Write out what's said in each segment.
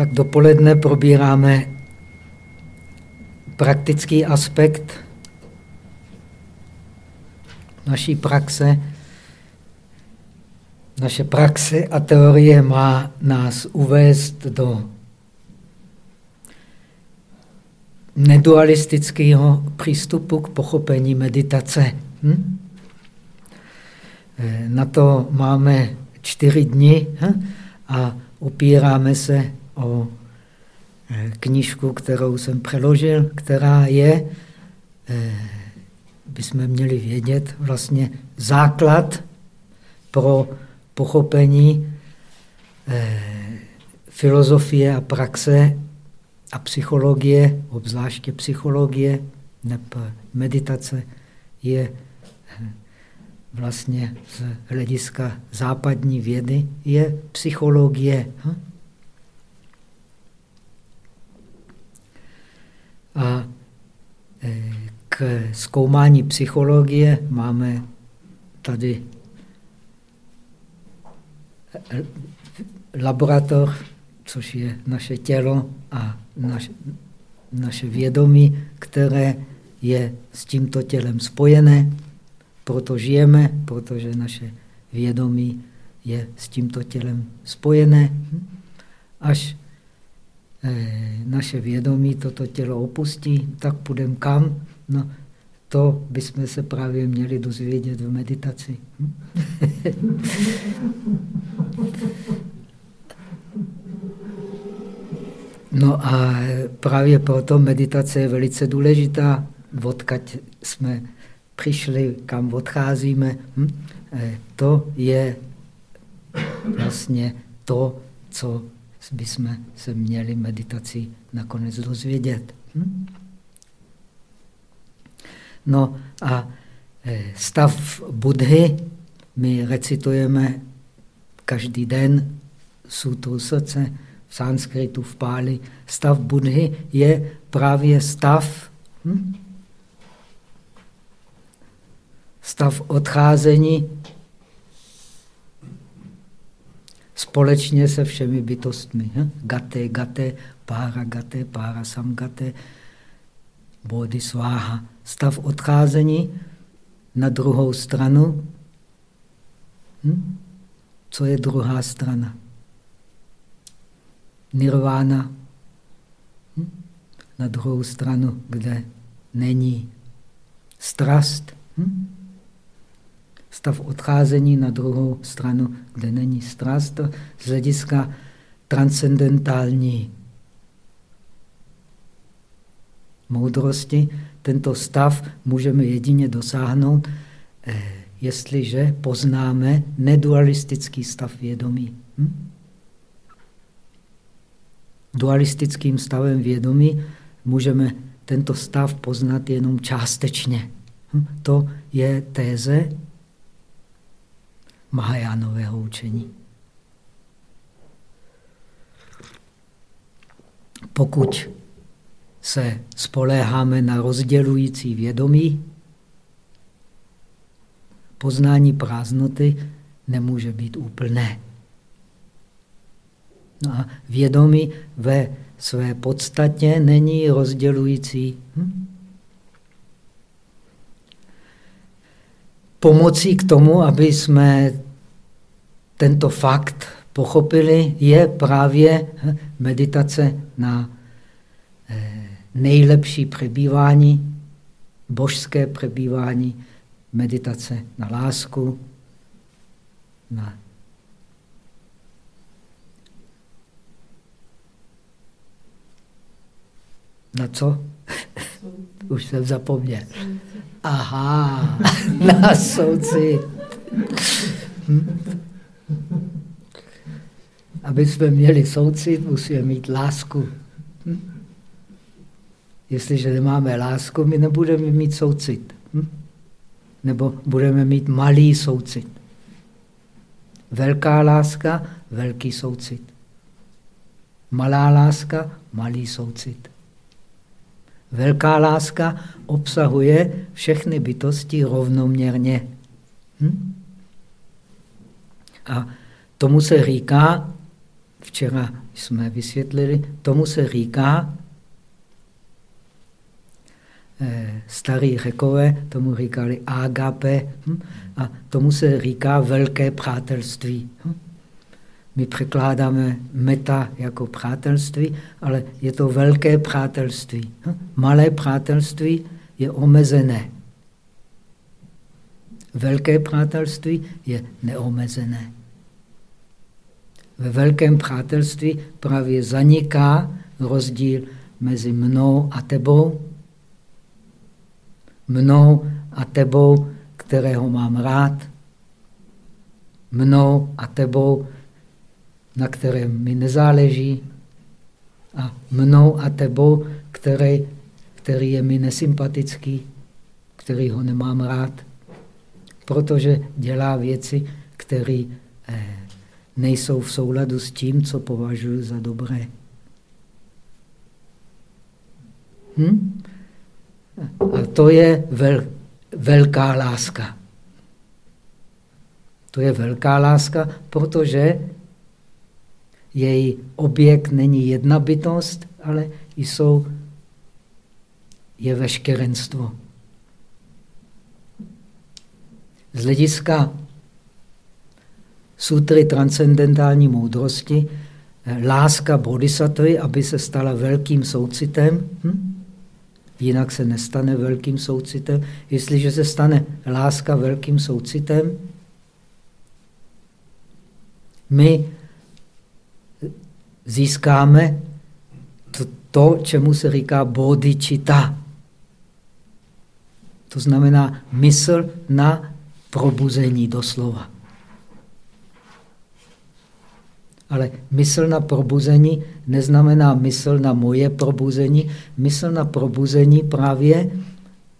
Tak dopoledne probíráme praktický aspekt naší praxe. Naše praxe a teorie má nás uvést do nedualistického přístupu k pochopení meditace. Hm? Eh, na to máme čtyři dny hm? a opíráme se o eh, knížku, kterou jsem přeložil, která je, eh, bychom měli vědět, vlastně základ pro pochopení filozofie a praxe a psychologie, obzvláště psychologie, nebo meditace, je vlastně z hlediska západní vědy, je psychologie. A e, k zkoumání psychologie máme tady e, laboratoř, což je naše tělo a naše, naše vědomí, které je s tímto tělem spojené. Proto žijeme, protože naše vědomí je s tímto tělem spojené. Až naše vědomí toto tělo opustí, tak půjdeme kam? No, to bychom se právě měli dozvědět v meditaci. No a právě proto meditace je velice důležitá, odkaď jsme přišli, kam odcházíme. Hm? Eh, to je vlastně to, co bychom se měli meditací nakonec dozvědět. Hm? No a eh, stav Budhy my recitujeme každý den sutru srdce, v sanskritu, v páli. Stav Budhy je právě stav hm? stav odcházení společně se všemi bytostmi. Hm? Gate, gate, pára, gate, pára, samgate, body, sváha. Stav odcházení na druhou stranu. Hm? Co je druhá strana? Nirvana. Hm? Na druhou stranu, kde není strast. Hm? Stav odcházení na druhou stranu, kde není strast, z hlediska transcendentální moudrosti. Tento stav můžeme jedině dosáhnout, eh, jestliže poznáme nedualistický stav vědomí. Hm? Dualistickým stavem vědomí můžeme tento stav poznat jenom částečně. Hm? To je téze Mahajánového učení. Pokud se spoléháme na rozdělující vědomí, poznání prázdnoty nemůže být úplné. No a vědomí ve své podstatě není rozdělující. Hm? Pomocí k tomu, aby jsme tento fakt pochopili, je právě meditace na eh, nejlepší přebývání, božské přebývání, meditace na lásku, na Na co? Už jsem zapomněl. Aha, na souci. Hm? Aby jsme měli soucit, musíme mít lásku. Hm? Jestliže nemáme lásku, my nebudeme mít soucit. Hm? Nebo budeme mít malý soucit. Velká láska, velký soucit. Malá láska, malý soucit. Velká láska obsahuje všechny bytosti rovnoměrně. Hm? A tomu se říká včera jsme vysvětlili, tomu se říká, eh, starí řekové tomu říkali agape hm? a tomu se říká velké přátelství. Hm? My překládáme meta jako přátelství, ale je to velké přátelství. Hm? Malé přátelství je omezené. Velké přátelství je neomezené. Ve velkém přátelství právě zaniká rozdíl mezi mnou a tebou. Mnou a tebou, kterého mám rád. Mnou a tebou, na kterém mi nezáleží. A mnou a tebou, který, který je mi nesympatický, který ho nemám rád, protože dělá věci, které eh, nejsou v souladu s tím, co považuji za dobré. Hm? A to je vel, velká láska. To je velká láska, protože její objekt není jedna bytost, ale jsou, je veškerenstvo. Z hlediska sutry transcendentální moudrosti, láska bodhisattvy, aby se stala velkým soucitem, hm? jinak se nestane velkým soucitem. Jestliže se stane láska velkým soucitem, my získáme to, to čemu se říká bodhicitta. To znamená mysl na probuzení doslova. Ale mysl na probuzení neznamená mysl na moje probuzení. Mysl na probuzení právě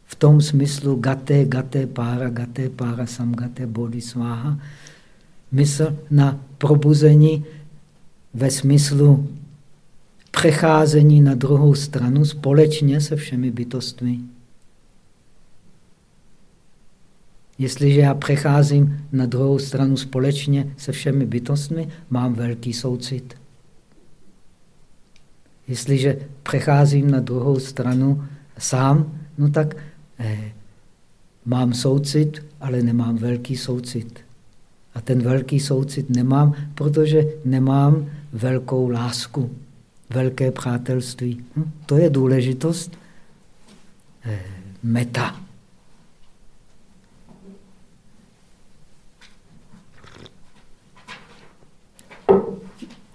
v tom smyslu gaté, gaté, pára, gaté, pára, samgaté, bodhisváha. Mysl na probuzení ve smyslu přecházení na druhou stranu společně se všemi bytostmi. Jestliže já přecházím na druhou stranu společně se všemi bytostmi, mám velký soucit. Jestliže přecházím na druhou stranu sám, no tak eh, mám soucit, ale nemám velký soucit. A ten velký soucit nemám, protože nemám velkou lásku, velké přátelství. Hm? To je důležitost eh, meta.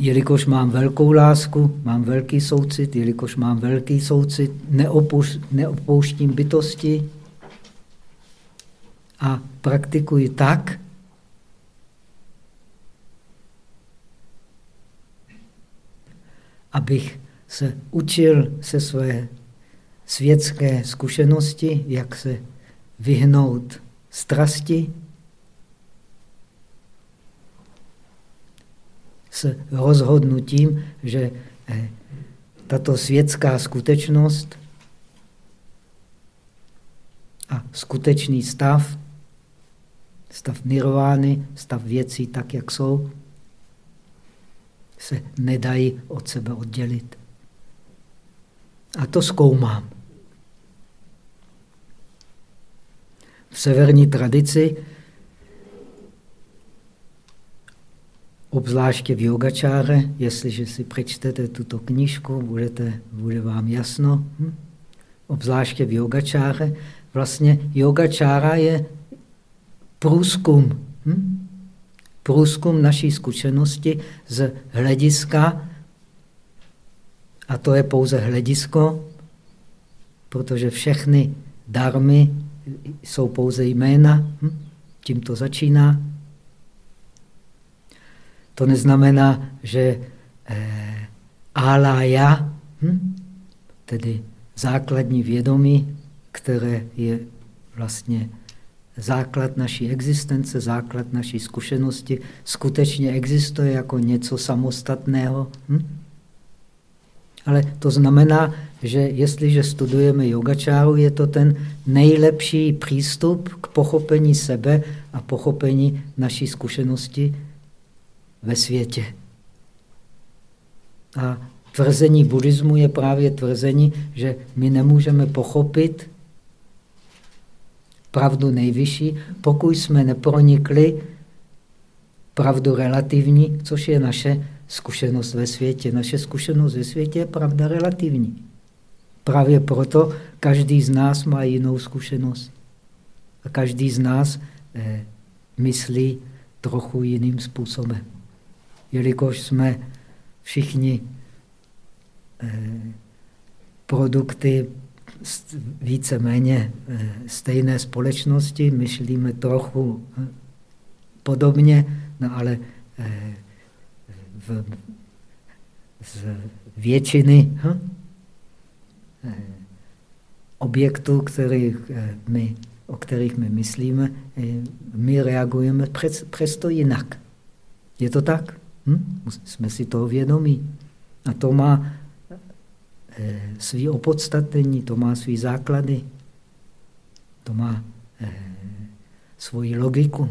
jelikož mám velkou lásku, mám velký soucit, jelikož mám velký soucit, neopuš, neopouštím bytosti a praktikuji tak, abych se učil se své světské zkušenosti, jak se vyhnout strasti, s rozhodnutím, že eh, tato světská skutečnost a skutečný stav, stav nirvány, stav věcí tak, jak jsou, se nedají od sebe oddělit. A to zkoumám. V severní tradici obzvláště v yogačáře, jestliže si přečtete tuto knížku, budete, bude vám jasno, hm? obzvláště v yogačáře, vlastně yogačára je průzkum, hm? Průzkum naší zkušenosti z hlediska, a to je pouze hledisko, protože všechny darmy jsou pouze jména, hm? tím to začíná, to neznamená, že eh, alaya, hm? tedy základní vědomí, které je vlastně základ naší existence, základ naší zkušenosti, skutečně existuje jako něco samostatného. Hm? Ale to znamená, že jestliže studujeme yogačáru, je to ten nejlepší přístup k pochopení sebe a pochopení naší zkušenosti ve světě. A tvrzení buddhismu je právě tvrzení, že my nemůžeme pochopit pravdu nejvyšší, pokud jsme nepronikli pravdu relativní, což je naše zkušenost ve světě. Naše zkušenost ve světě je pravda relativní. Právě proto každý z nás má jinou zkušenost. A každý z nás eh, myslí trochu jiným způsobem. Jelikož jsme všichni eh, produkty více-méně eh, stejné společnosti, myšlíme trochu eh, podobně, no ale eh, v, z většiny hm, objektů, kterých my, o kterých my myslíme, my reagujeme přes, přesto jinak. Je to tak? Hm? Jsme si toho vědomí. A to má svý opodstatnění, to má svý základy, to má eh, svoji logiku.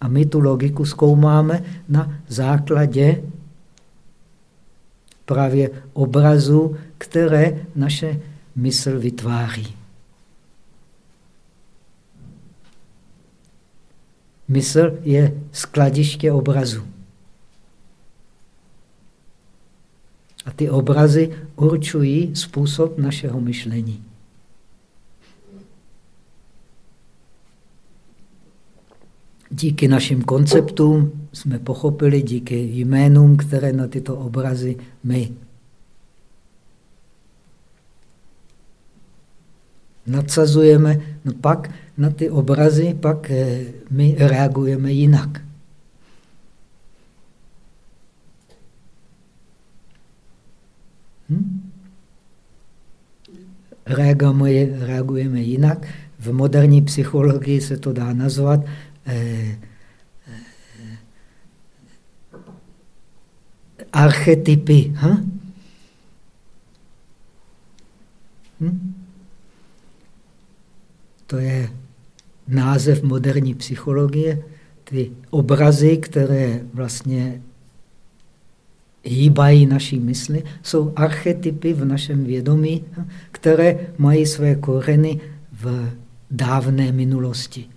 A my tu logiku zkoumáme na základě právě obrazu, které naše mysl vytváří. Mysl je skladiště obrazu. A ty obrazy určují způsob našeho myšlení. Díky našim konceptům jsme pochopili, díky jménům, které na tyto obrazy my nadsazujeme, no pak na ty obrazy pak eh, my reagujeme jinak. Hm? Reagujeme, reagujeme jinak. V moderní psychologii se to dá nazvat eh, eh, archetypy. Hm? Hm? To je název moderní psychologie. Ty obrazy, které vlastně hýbají naší mysli, jsou archetypy v našem vědomí, které mají své koreny v dávné minulosti.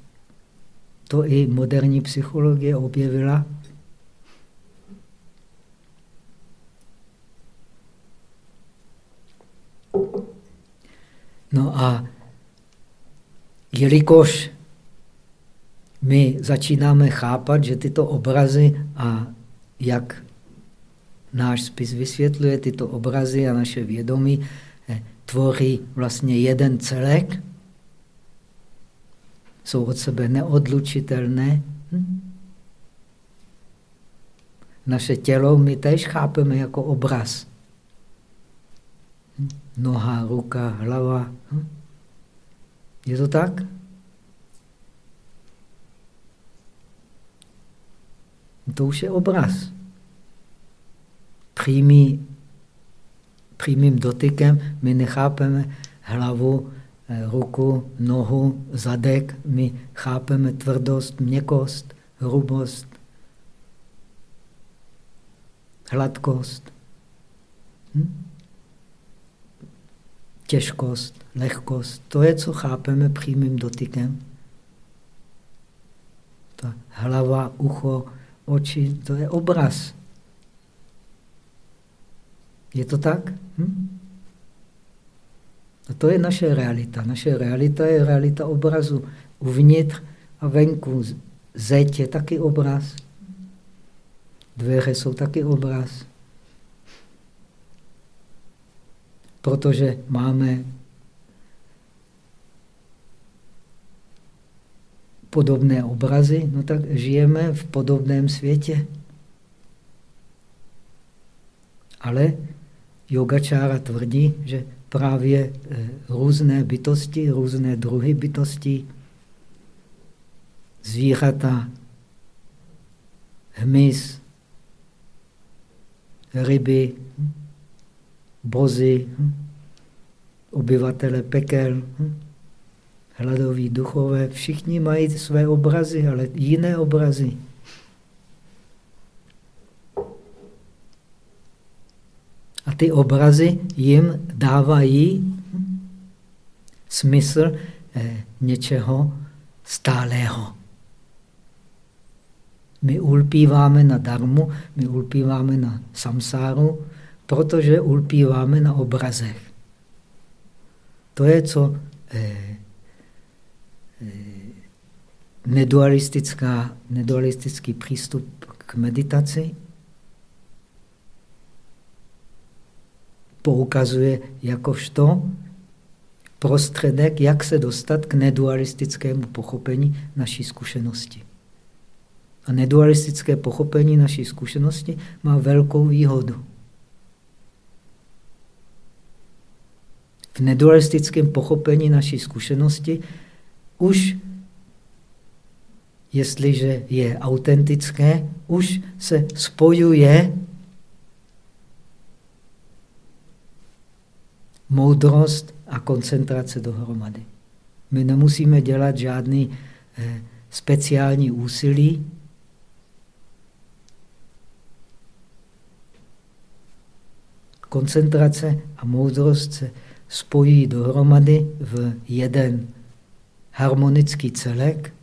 To i moderní psychologie objevila. No a jelikož my začínáme chápat, že tyto obrazy a jak náš spis vysvětluje tyto obrazy a naše vědomí, eh, tvoří vlastně jeden celek, jsou od sebe neodlučitelné. Hm? Naše tělo my tež chápeme jako obraz. Hm? Noha, ruka, hlava. Hm? Je to tak? To už je obraz přímý, přímým dotykem my nechápeme hlavu, eh, ruku, nohu, zadek, my chápeme tvrdost, měkost, hrubost, hladkost, hm? těžkost, lehkost. To je, co chápeme přímým dotykem. Ta hlava, ucho, oči, to je obraz. Je to tak? Hm? A to je naše realita. Naše realita je realita obrazu. Uvnitř a venku. Zeď je taky obraz. Dveře jsou taky obraz. Protože máme podobné obrazy, no tak žijeme v podobném světě. Ale yogačára tvrdí, že právě eh, různé bytosti, různé druhy bytostí, zvířata, hmyz, ryby, bozy, obyvatele pekel, hladoví duchové, všichni mají své obrazy, ale jiné obrazy. Ty obrazy jim dávají smysl eh, něčeho stálého. My ulpíváme na darmu, my ulpíváme na samsáru, protože ulpíváme na obrazech. To je, co eh, eh, nedualistická, nedualistický přístup k meditaci poukazuje jakožto prostředek, jak se dostat k nedualistickému pochopení naší zkušenosti. A nedualistické pochopení naší zkušenosti má velkou výhodu. V nedualistickém pochopení naší zkušenosti už, jestliže je autentické, už se spojuje moudrost a koncentrace dohromady. My nemusíme dělat žádný eh, speciální úsilí. Koncentrace a moudrost se spojí dohromady v jeden harmonický celek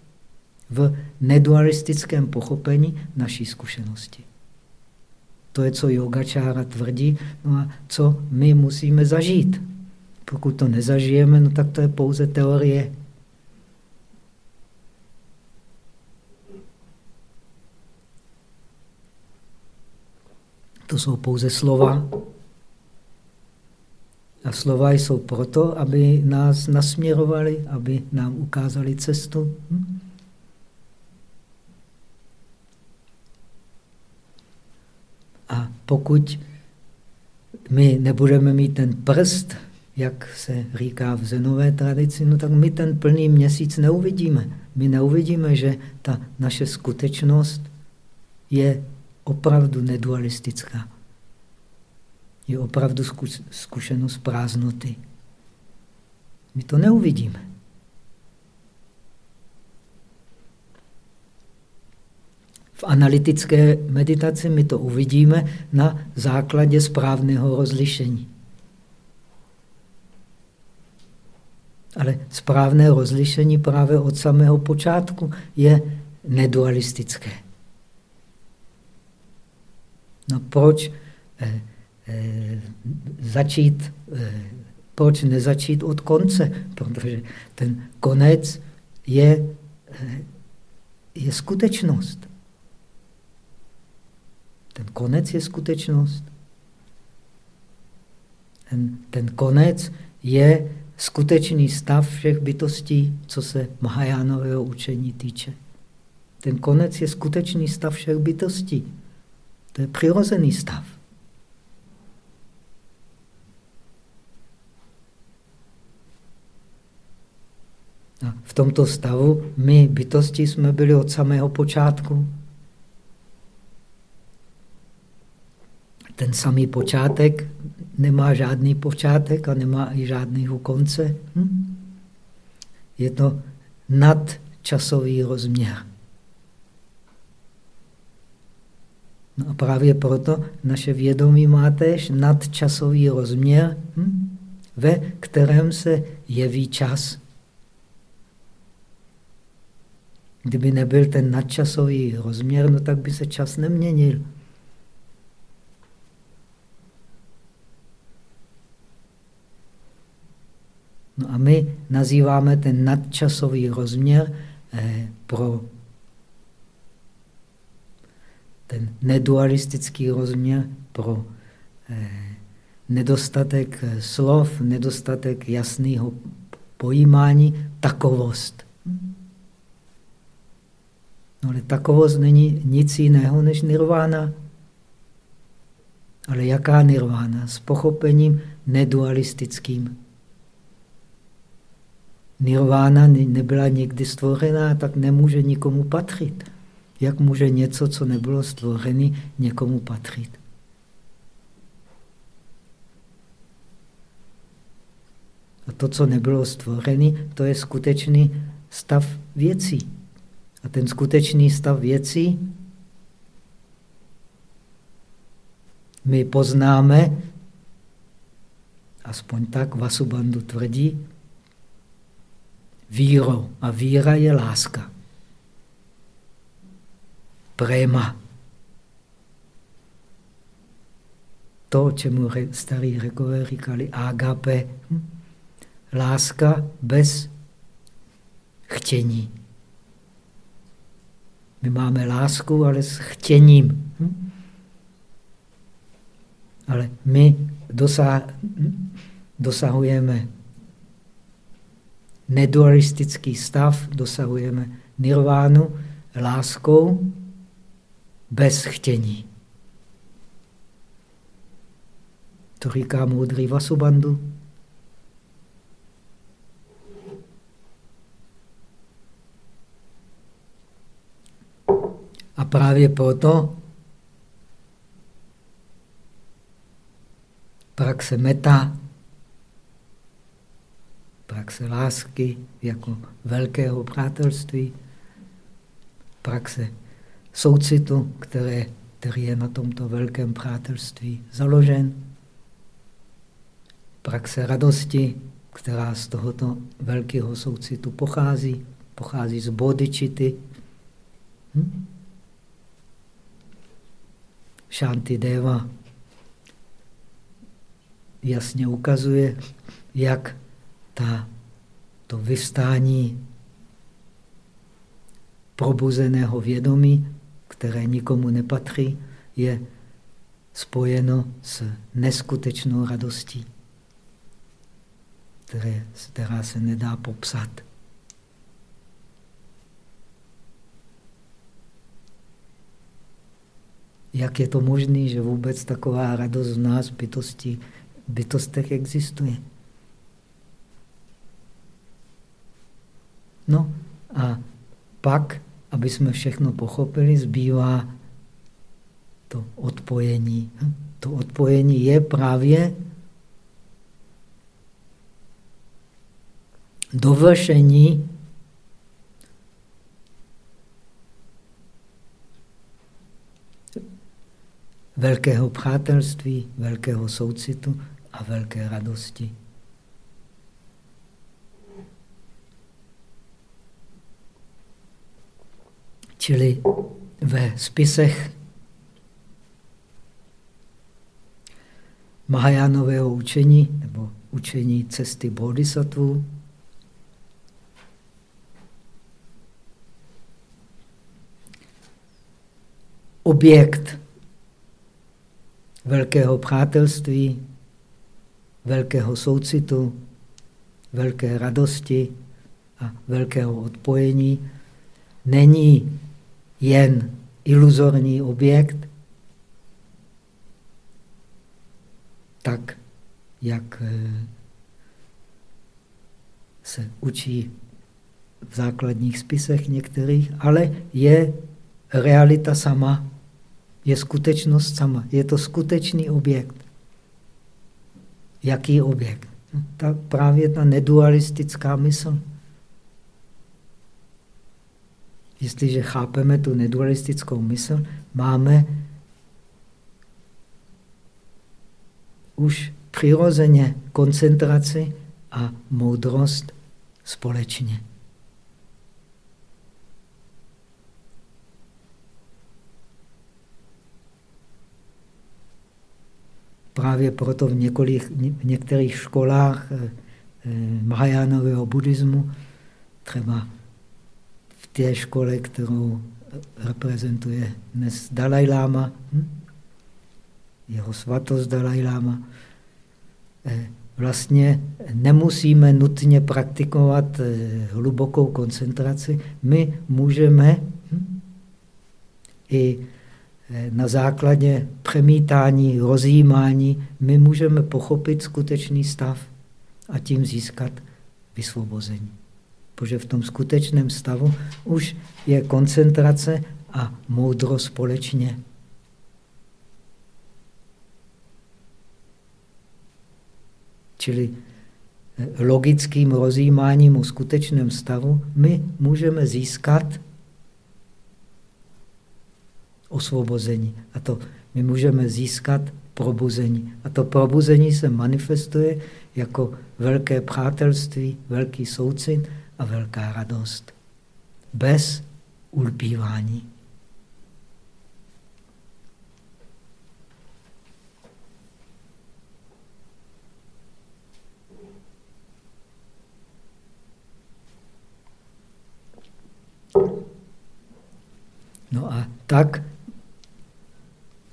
v nedualistickém pochopení naší zkušenosti. To je, co yogačára tvrdí, no a co my musíme zažít. Pokud to nezažijeme, no tak to je pouze teorie. To jsou pouze slova. A slova jsou proto, aby nás nasměrovali, aby nám ukázali cestu. Hm? A pokud my nebudeme mít ten prst, jak se říká v zenové tradici, no tak my ten plný měsíc neuvidíme. My neuvidíme, že ta naše skutečnost je opravdu nedualistická. Je opravdu zkušenost prázdnoty. My to neuvidíme. Analytické meditaci my to uvidíme na základě správného rozlišení. Ale správné rozlišení právě od samého počátku je nedualistické. No proč eh, eh, začít, eh, proč nezačít od konce? Protože ten konec je, eh, je skutečnost. Ten konec je skutečnost. Ten, ten konec je skutečný stav všech bytostí, co se Mahajánového učení týče. Ten konec je skutečný stav všech bytostí. To je přirozený stav. A v tomto stavu my, bytosti, jsme byli od samého počátku. Ten samý počátek nemá žádný počátek a nemá i žádného konce. Hm? Je to nadčasový rozměr. No a právě proto naše vědomí má též nadčasový rozměr, hm? ve kterém se jeví čas. Kdyby nebyl ten nadčasový rozměr, no tak by se čas neměnil. No a my nazýváme ten nadčasový rozměr eh, pro ten nedualistický rozměr pro eh, nedostatek eh, slov, nedostatek jasného pojímání, takovost. No ale takovost není nic jiného než nirvána. Ale jaká nirvána? S pochopením nedualistickým. Nirvána nebyla nikdy stvořená, tak nemůže nikomu patřit. Jak může něco, co nebylo stvořené, někomu patřit? A to, co nebylo stvořené, to je skutečný stav věcí. A ten skutečný stav věcí my poznáme Aspoň tak Vasubandhu tvrdí, vírou. A víra je láska. Prema. To, čemu starí řekové říkali agape. Hm? Láska bez chtění. My máme lásku, ale s chtěním. Hm? Ale my dosahujeme nedualistický stav, dosahujeme nirvánu láskou bez chtění. To říká moudrý Vasubandhu. A právě proto praxe meta, praxe lásky jako velkého přátelství, praxe soucitu, které, který je na tomto velkém přátelství založen, praxe radosti, která z tohoto velkého soucitu pochází, pochází z bodičity. Hm? Shanti Deva jasně ukazuje, jak ta, to vystání probuzeného vědomí, které nikomu nepatří, je spojeno s neskutečnou radostí, které, která se nedá popsat. Jak je to možné, že vůbec taková radost v nás bytosti bytostech existuje. No a pak, aby jsme všechno pochopili, zbývá to odpojení. To odpojení je právě dovršení velkého přátelství, velkého soucitu a velké radosti. Čili ve spisech Mahajánového učení nebo učení cesty bodhisattva objekt velkého přátelství velkého soucitu, velké radosti a velkého odpojení není jen iluzorní objekt, tak, jak eh, se učí v základních spisech některých, ale je realita sama, je skutečnost sama, je to skutečný objekt. Jaký objekt? No, ta, právě ta nedualistická mysl. Jestliže chápeme tu nedualistickou mysl, máme už přirozeně koncentraci a moudrost společně. Právě proto v, několik, v některých školách eh, eh, Mahajánového buddhismu, třeba té škole, kterou reprezentuje dnes Dalai Lama, hm? jeho svatost Dalai Lama, eh, vlastně nemusíme nutně praktikovat hlubokou koncentraci. My můžeme hm? i Eh, na základě přemítání, rozjímání, my můžeme pochopit skutečný stav a tím získat vysvobození. Protože v tom skutečném stavu už je koncentrace a moudro společně. Čili eh, logickým rozjímáním o skutečném stavu my můžeme získat osvobození. A to my můžeme získat probuzení. A to probuzení se manifestuje jako velké přátelství, velký soucit a velká radost. Bez ulpívání. No a tak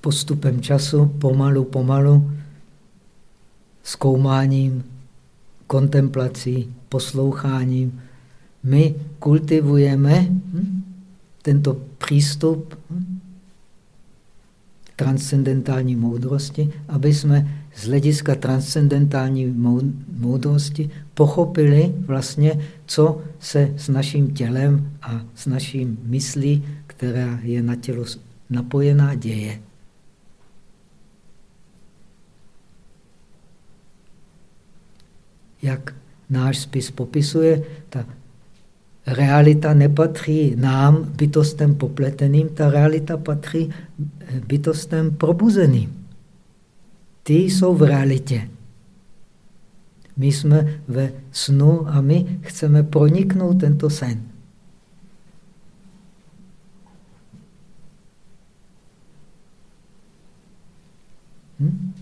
postupem času, pomalu, pomalu, zkoumáním, kontemplací, posloucháním, my kultivujeme hm, tento přístup hm, transcendentální moudrosti, aby jsme z hlediska transcendentální moudrosti pochopili vlastně, co se s naším tělem a s naším myslí, která je na tělo napojená, děje. Jak náš spis popisuje, ta realita nepatří nám, bytostem popleteným, ta realita patří bytostem probuzeným. Ty jsou v realitě. My jsme ve snu a my chceme proniknout tento sen. Hm?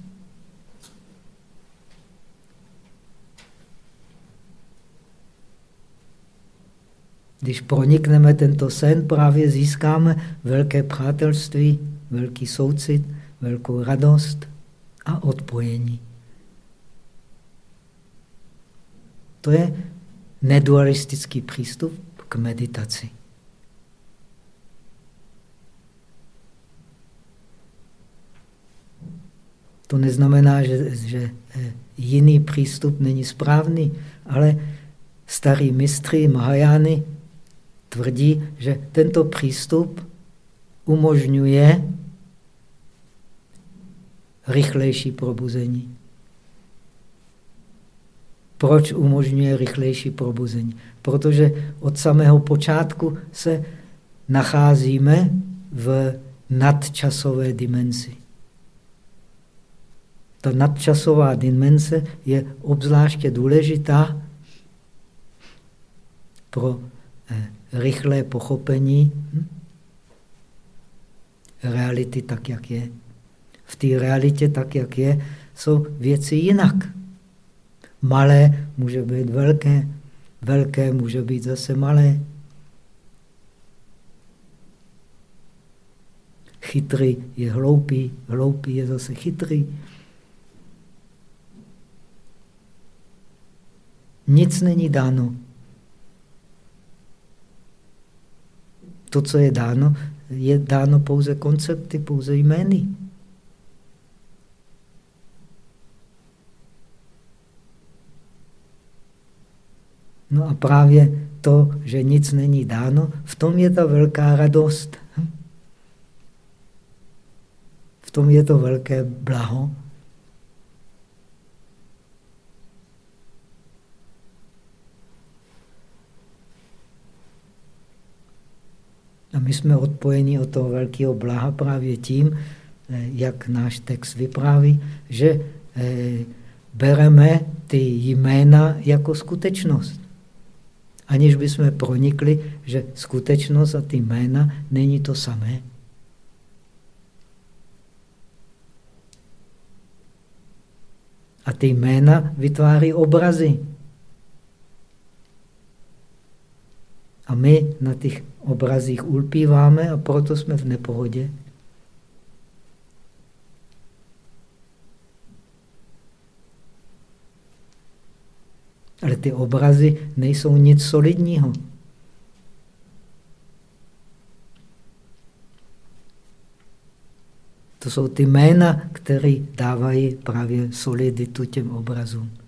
Když pronikneme tento sen, právě získáme velké přátelství, velký soucit, velkou radost a odpojení. To je nedualistický přístup k meditaci. To neznamená, že, že eh, jiný přístup není správný, ale starý mistry Mahajány tvrdí, že tento přístup umožňuje rychlejší probuzení. Proč umožňuje rychlejší probuzení? Protože od samého počátku se nacházíme v nadčasové dimenzi. Ta nadčasová dimenze je obzvláště důležitá pro eh, rychlé pochopení hm, reality tak, jak je. V té realitě tak, jak je, jsou věci jinak. Malé může být velké, velké může být zase malé. Chytrý je hloupý, hloupý je zase chytrý. Nic není dáno. To, co je dáno, je dáno pouze koncepty, pouze jmény. No a právě to, že nic není dáno, v tom je ta velká radost. Hm? V tom je to velké blaho. A my jsme odpojeni od toho velkého blaha právě tím, eh, jak náš text vypráví, že eh, bereme ty jména jako skutečnost. Aniž bychom pronikli, že skutečnost a ty jména není to samé. A ty jména vytváří obrazy. A my na těch obrazích ulpíváme a proto jsme v nepohodě. Ale ty obrazy nejsou nic solidního. To jsou ty jména, které dávají právě soliditu těm obrazům.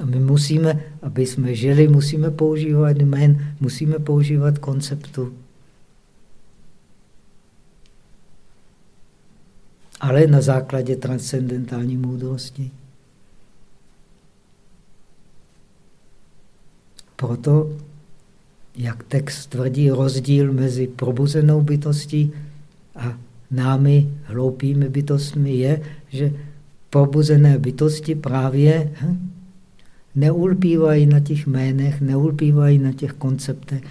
A my musíme, aby jsme žili, musíme používat jmén, musíme používat konceptu. Ale na základě transcendentální moudrosti. Proto, jak text tvrdí, rozdíl mezi probuzenou bytostí a námi, hloupými bytostmi, je, že probuzené bytosti právě hm, neulpívají na těch jménech, neulpívají na těch konceptech,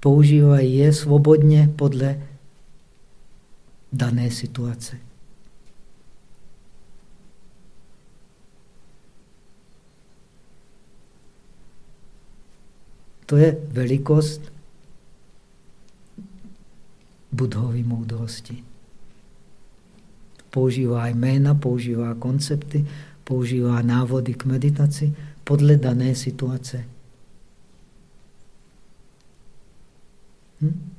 používají je svobodně podle dané situace. To je velikost budhovy moudrosti. Používá jména, používá koncepty, používá návody k meditaci podle dané situace. Hm?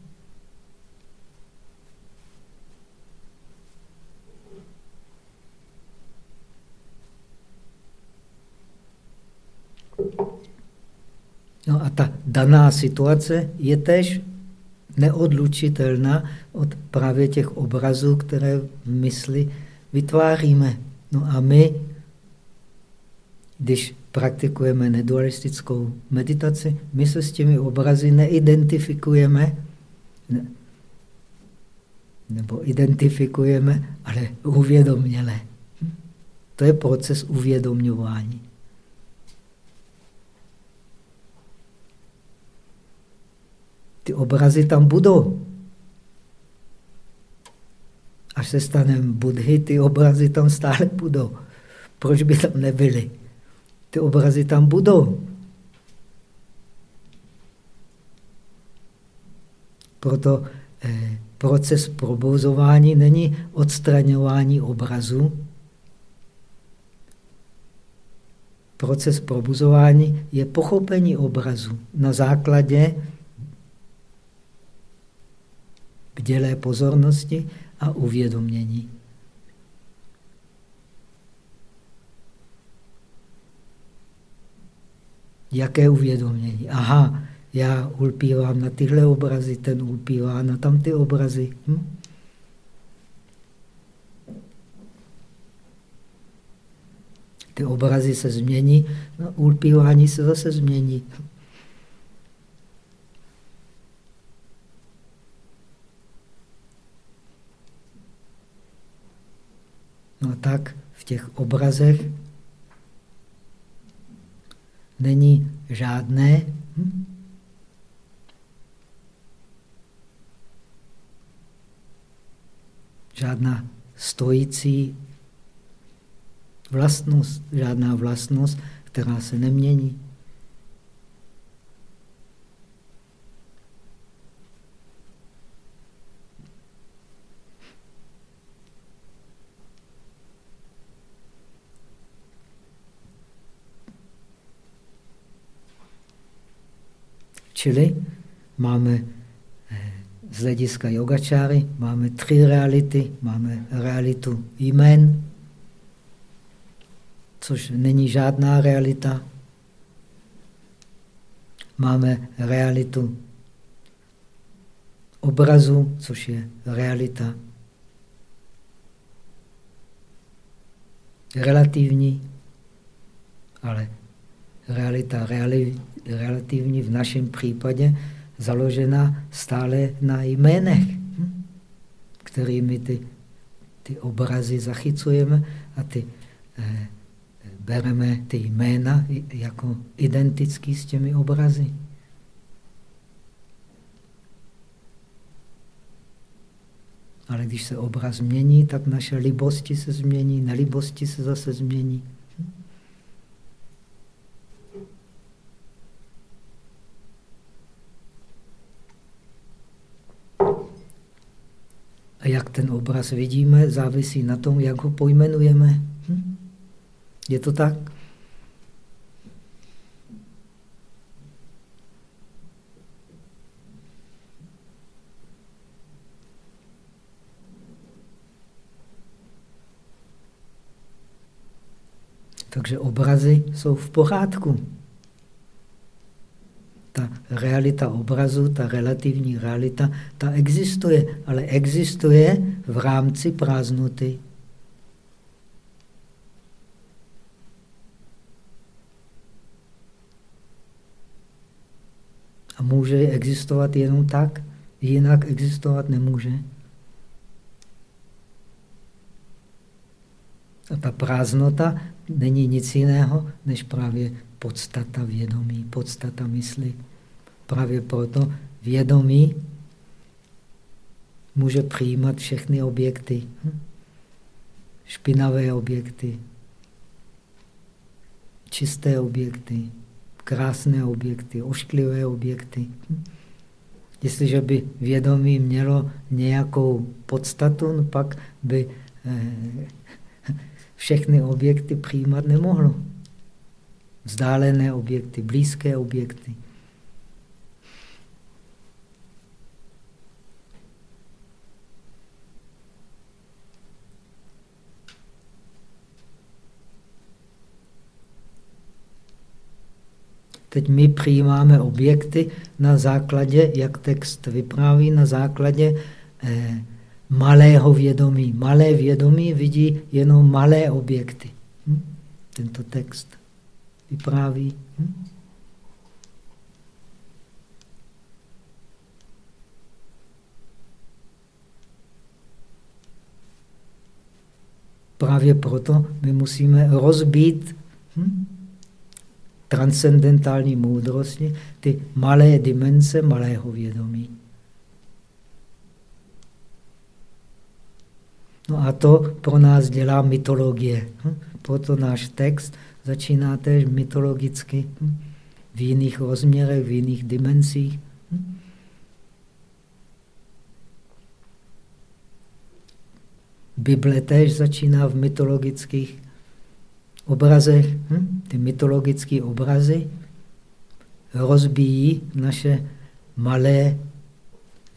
No a ta daná situace je tež neodlučitelná od právě těch obrazů, které v mysli vytváříme. No a my, když praktikujeme nedualistickou meditaci, my se s těmi obrazy neidentifikujeme, ne, nebo identifikujeme, ale uvědoměle. To je proces uvědomování. Ty obrazy tam budou. Až se staneme budhy, ty obrazy tam stále budou. Proč by tam nebyly? Ty obrazy tam budou. Proto eh, proces probouzování není odstraňování obrazu. Proces probuzování je pochopení obrazu na základě bdělé pozornosti a uvědomění. Jaké uvědomění? Aha, já ulpívám na tyhle obrazy, ten ulpívá na tam ty obrazy. Hm? Ty obrazy se změní, no, ulpívání se zase změní. No tak v těch obrazech není žádné hm? žádná stojící vlastnost, žádná vlastnost, která se nemění. Čili máme eh, z hlediska yogačáry máme tři reality. Máme realitu jmen, což není žádná realita. Máme realitu obrazu, což je realita relativní, ale realita reali, relativní v našem případě založena stále na jménech, hm? kterými ty, ty obrazy zachycujeme a ty, eh, bereme ty jména jako identický s těmi obrazy. Ale když se obraz mění, tak naše libosti se změní, nelibosti se zase změní. A jak ten obraz vidíme, závisí na tom, jak ho pojmenujeme. Hm? Je to tak? Takže obrazy jsou v pořádku ta realita obrazu, ta relativní realita, ta existuje, ale existuje v rámci prázdnoty. A může existovat jenom tak, jinak existovat nemůže. A ta prázdnota není nic jiného, než právě podstata vědomí, podstata mysli. Právě proto vědomí může přijímat všechny objekty. Hm? Špinavé objekty, čisté objekty, krásné objekty, ošklivé objekty. Hm? Jestliže by vědomí mělo nějakou podstatu, no pak by eh, všechny objekty přijímat nemohlo. Vzdálené objekty, blízké objekty. Teď my přijímáme objekty na základě, jak text vypráví, na základě eh, malého vědomí. Malé vědomí vidí jenom malé objekty. Hm? Tento text vypráví. Hm? Právě proto my musíme rozbít hm? transcendentální moudrosti ty malé dimenze malého vědomí. No a to pro nás dělá mytologie. Hm? Proto náš text začíná též mytologicky hm? v jiných rozměrech, v jiných dimenzích. Hm? Bible též začíná v mytologických obrazech. Ty mytologické obrazy rozbíjí naše malé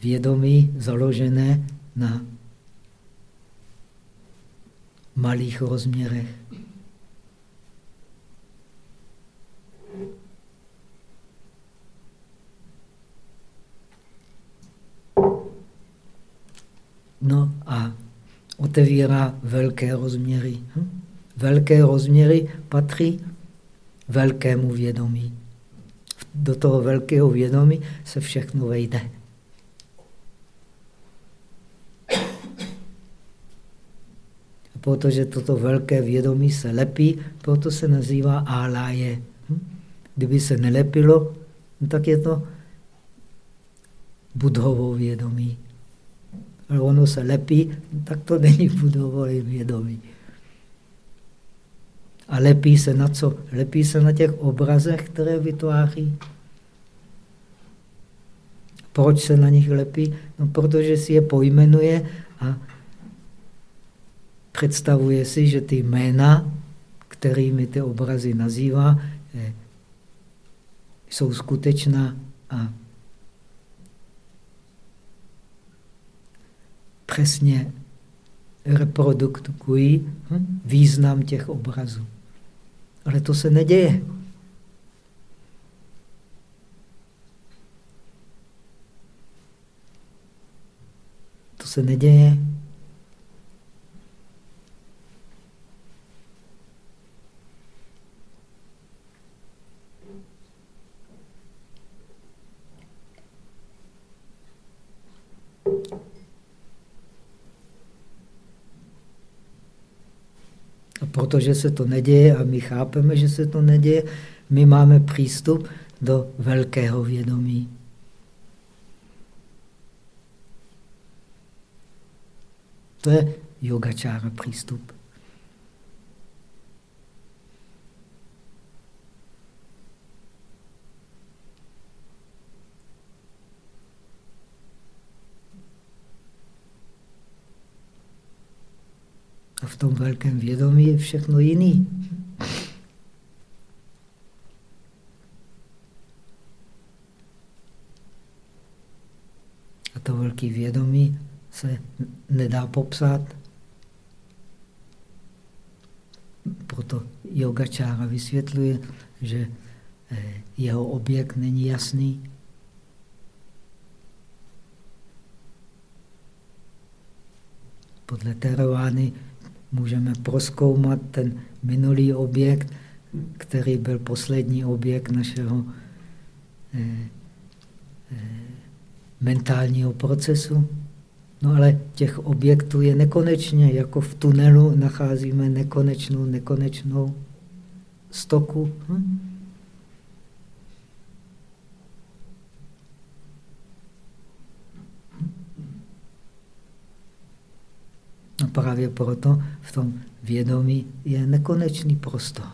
vědomí založené na malých rozměrech. No a otevírá velké rozměry. Hm? Velké rozměry patří velkému vědomí. Do toho velkého vědomí se všechno vejde. protože toto velké vědomí se lepí, proto se nazývá áláje. Hm? Kdyby se nelepilo, no tak je to budhovo vědomí. Ale ono se lepí, tak to není budhové vědomí. A lepí se na co? Lepí se na těch obrazech, které vytváří. Proč se na nich lepí? No, protože si je pojmenuje a představuje si, že ty jména, kterými ty obrazy nazývá, jsou skutečná a přesně reprodukují hm, význam těch obrazů. Ale to se neděje. To se neděje. A protože se to neděje a my chápeme, že se to neděje, my máme přístup do velkého vědomí. To je yogačára přístup. A v tom velkém vědomí je všechno jiný. A to velké vědomí se nedá popsat. Proto yogačára vysvětluje, že eh, jeho objekt není jasný. Podle Teravány můžeme proskoumat ten minulý objekt, který byl poslední objekt našeho eh, eh, mentálního procesu. No ale těch objektů je nekonečně, jako v tunelu nacházíme nekonečnou, nekonečnou stoku. Hm? No právě proto v tom vědomí je nekonečný prostor.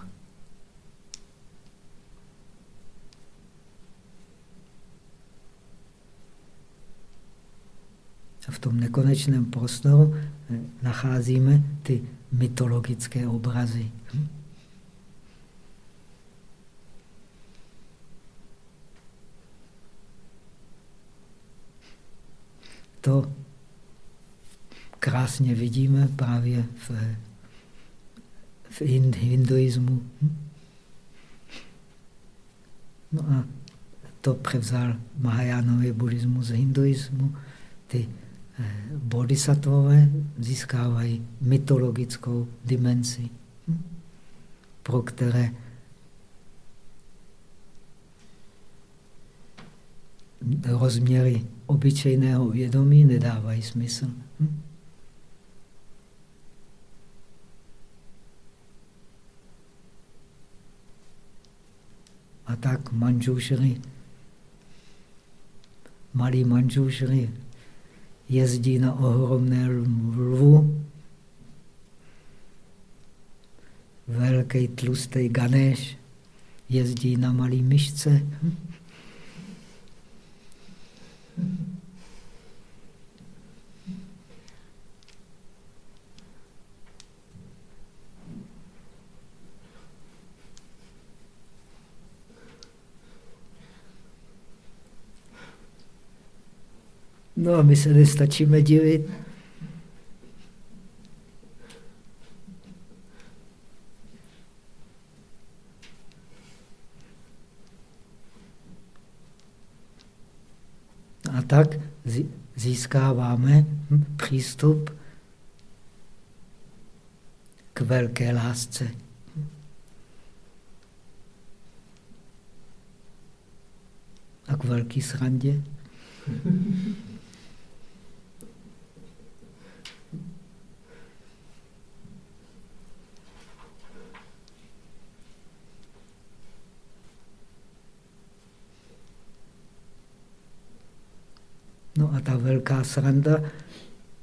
A v tom nekonečném prostoru eh, nacházíme ty mytologické obrazy. Hm? To krásně vidíme právě v, v hinduismu. No a to převzal Mahajánový buddhismus z hinduismu. Ty eh, bodhisattvové získávají mytologickou dimenzi, hm? pro které rozměry obyčejného vědomí nedávají smysl. Hm? A tak manžušry, malý manžušry jezdí na ohromné lvu, velký tlustý Ganesh jezdí na malý myšce. Hm? No a my se nestačíme divit. A tak získáváme přístup k velké lásce. A k velký srandě. No a ta velká sranda,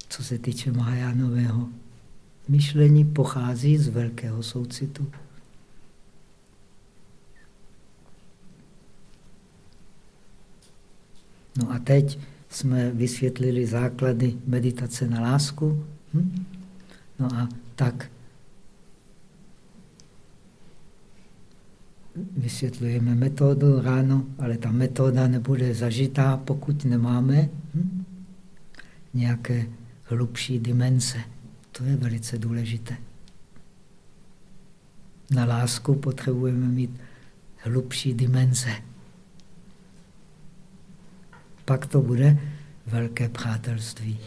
co se týče Mahajánového myšlení, pochází z velkého soucitu. No a teď jsme vysvětlili základy meditace na lásku. Hm? No a tak vysvětlujeme metodu ráno, ale ta metoda nebude zažitá, pokud nemáme hm, nějaké hlubší dimenze. To je velice důležité. Na lásku potřebujeme mít hlubší dimenze. Pak to bude velké přátelství.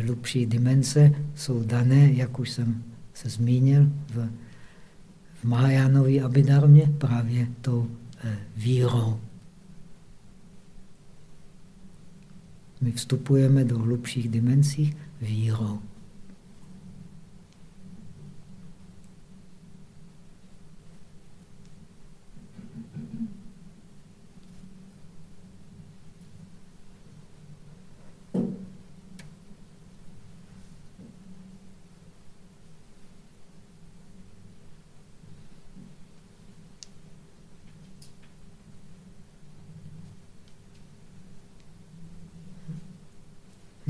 hlubší dimenze jsou dané, jak už jsem se zmínil, v, v Mahajánové abidarmě právě tou eh, vírou. My vstupujeme do hlubších dimenzí vírou.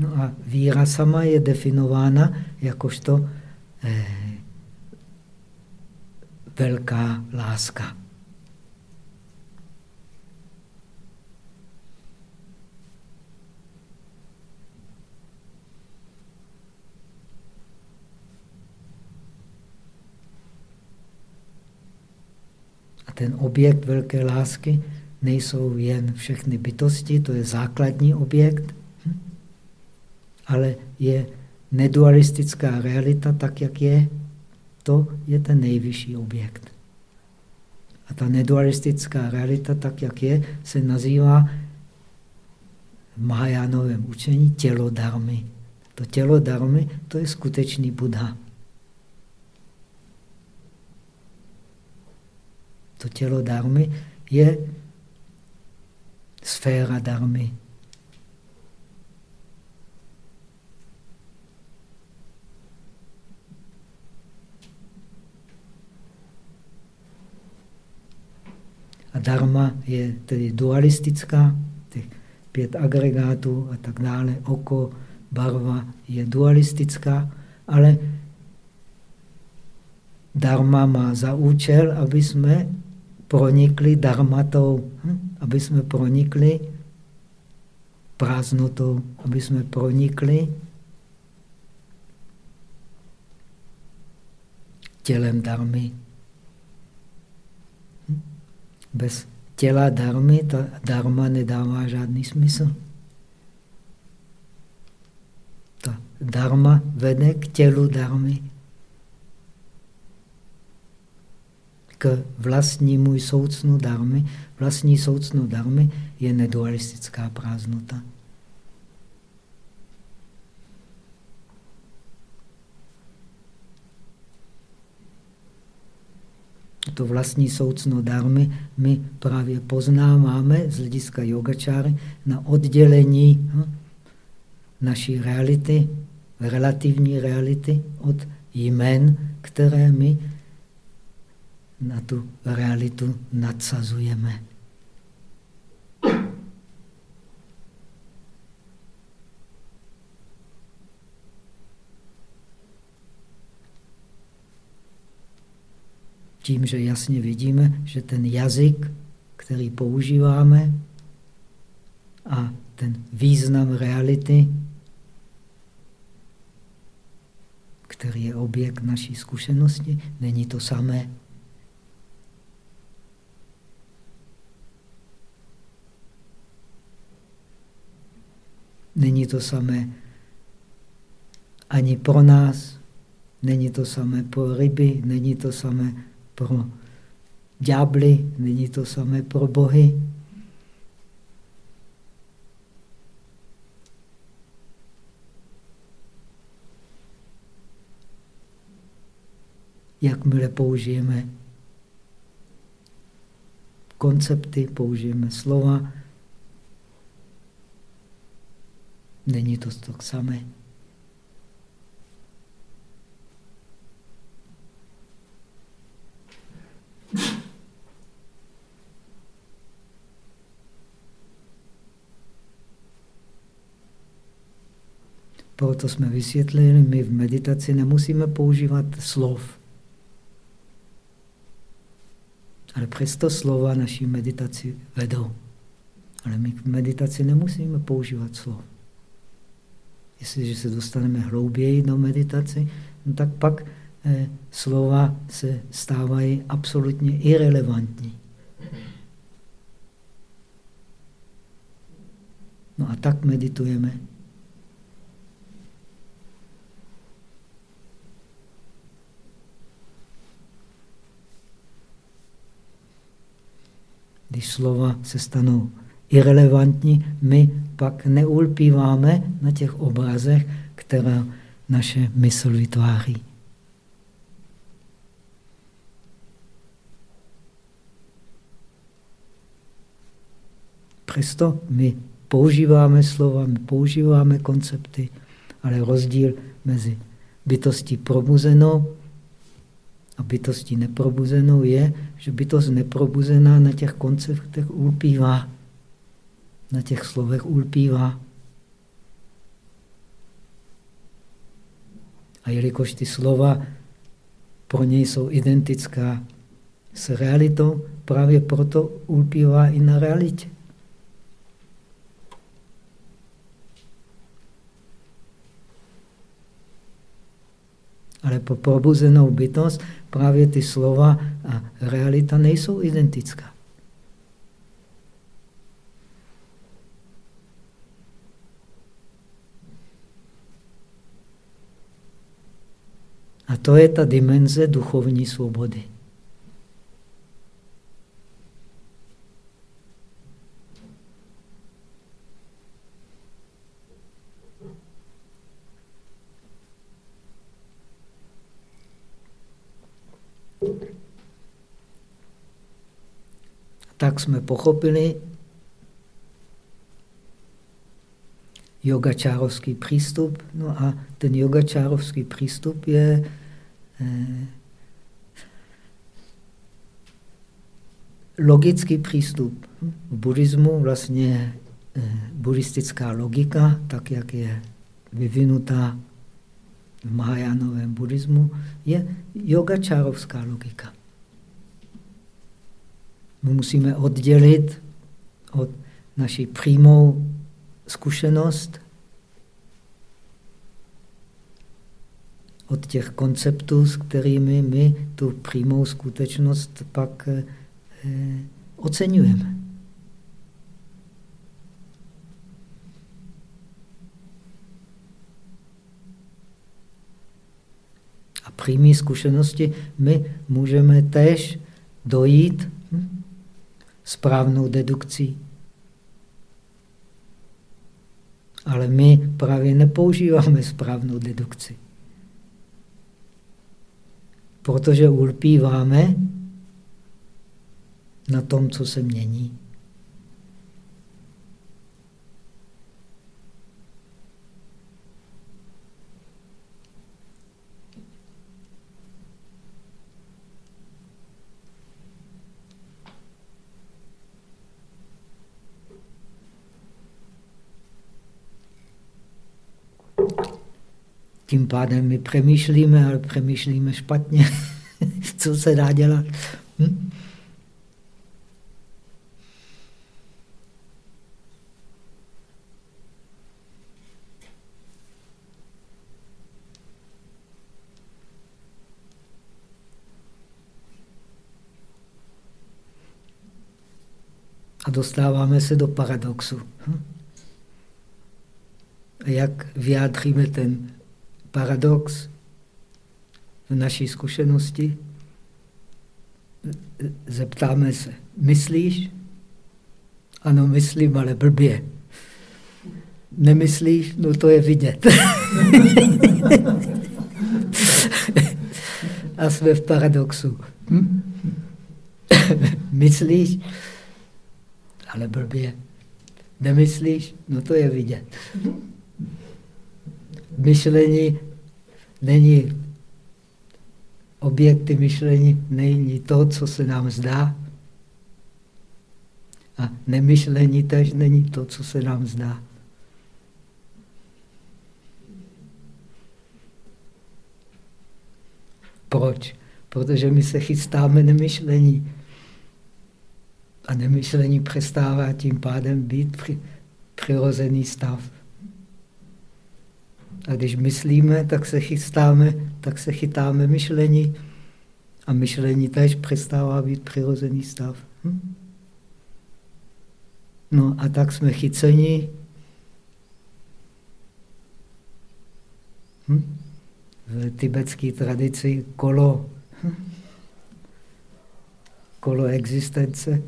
No a víra sama je definována jakožto eh, velká láska. A ten objekt velké lásky nejsou jen všechny bytosti, to je základní objekt, ale je nedualistická realita tak, jak je, to je ten nejvyšší objekt. A ta nedualistická realita, tak jak je, se nazývá v Mahajánovém učení tělo darmy. To tělo darmy, to je skutečný Buddha. To tělo darmy je sféra darmy. A dharma je tedy dualistická, těch pět agregátů a tak dále, oko, barva je dualistická, ale dharma má za účel, aby jsme pronikli dharmatou, hm? aby jsme pronikli prázdnotou, aby jsme pronikli tělem darmy. Bez těla darmy ta dharma nedává žádný smysl. Ta dharma vede k tělu darmy. k vlastnímu soucnu darmy. Vlastní soucnu darmy je nedualistická prázdnota. To vlastní soucno darmy my právě poznáváme z hlediska yogačáry na oddělení hm, naší reality, relativní reality od jmen, které my na tu realitu nadsazujeme. Tím, že jasně vidíme, že ten jazyk, který používáme, a ten význam reality, který je objekt naší zkušenosti, není to samé. Není to samé ani pro nás, není to samé pro ryby, není to samé pro ďábly, není to samé pro bohy. Jakmile použijeme koncepty, použijeme slova, Není to to samé. Proto jsme vysvětlili, my v meditaci nemusíme používat slov. Ale přesto slova naší meditaci vedou. Ale my v meditaci nemusíme používat slov. Jestliže se dostaneme hlouběji do meditace, no tak pak slova se stávají absolutně irrelevantní. No a tak meditujeme. Když slova se stanou irrelevantní, my pak neulpíváme na těch obrazech, které naše mysl vytváří. Přesto my používáme slova, my používáme koncepty, ale rozdíl mezi bytostí probuzenou a bytostí neprobuzenou je, že bytost neprobuzená na těch konceptech ulpívá na těch slovech ulpívá. A jelikož ty slova pro něj jsou identická s realitou, právě proto ulpívá i na realitě. Ale po probuzenou bytost právě ty slova a realita nejsou identická. A to je ta dimenze duchovní svobody. Tak jsme pochopili yogačárovský přístup. No a ten yogačárovský přístup je eh, logický přístup. V buddhismu vlastně eh, buddhistická logika, tak jak je vyvinutá v Mahajánovém buddhismu, je yogačárovská logika. My musíme oddělit od naší přímou zkušenost od těch konceptů, s kterými my tu přímou skutečnost pak eh, oceňujeme. A přímé zkušenosti my můžeme též dojít správnou dedukcí. Ale my právě nepoužíváme správnou dedukci. Protože ulpíváme na tom, co se mění. Tím pádem my přemýšlíme, ale přemýšlíme špatně. Co se dá dělat? Hm? A dostáváme se do paradoxu. Hm? Jak vyjádříme ten paradox v naší zkušenosti? Zeptáme se, myslíš? Ano, myslím, ale blbě. Nemyslíš? No to je vidět. A jsme v paradoxu. Hm? Myslíš? ale blbě. Nemyslíš? No to je vidět. Myšlení není objekty myšlení, není to, co se nám zdá. A nemyšlení tež není to, co se nám zdá. Proč? Protože my se chystáme nemyšlení. A nemyšlení přestává tím pádem být při, přirozený stav. A když myslíme, tak se chystáme, tak se chytáme myšlení. A myšlení tež přestává být přirozený stav. Hm? No a tak jsme chyceni hm? v tibetské tradici kolo. Hm? Kolo existence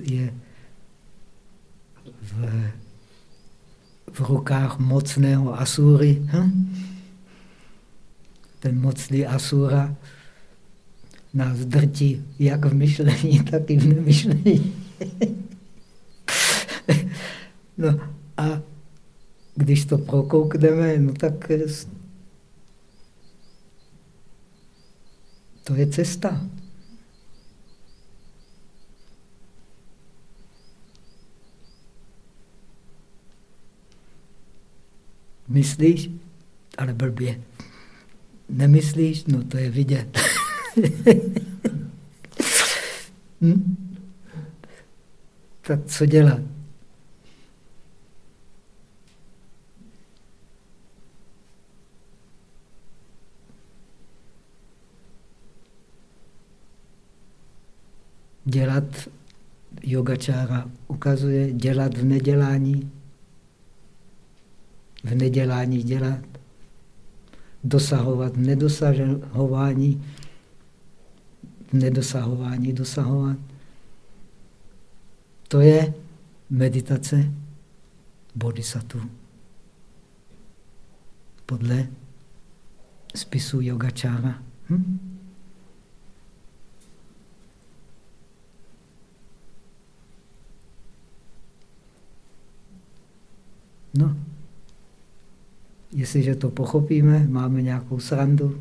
je v, v rukách mocného Asury. Hm? Ten mocný Asura nás drtí jak v myšlení, tak i v nemyšlení. no a když to prokoukneme, no tak to je cesta. Myslíš? Ale blbě. Nemyslíš? No to je vidět. hm? Tak co dělat? Dělat yogačára ukazuje dělat v nedělání v nedělání dělat, dosahovat nedosahování, nedosahování dosahovat. To je meditace bodhisattva podle spisu Yogačára. Hm? No jestliže to pochopíme, máme nějakou srandu,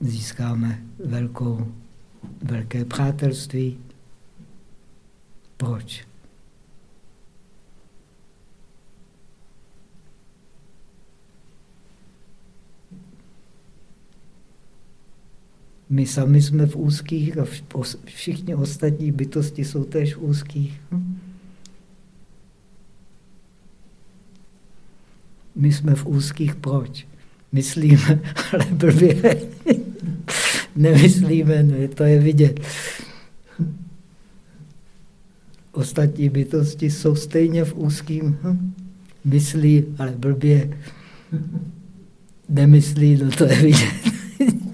získáme velkou, velké přátelství. Proč? My sami jsme v úzkých a všichni ostatní bytosti jsou též v úzkých. Hm? My jsme v úzkých proč? Myslíme, ale blbě. Nemyslíme, no, to je vidět. Ostatní bytosti jsou stejně v úzkým. Hm? Myslí, ale blbě. Nemyslí, no to je vidět.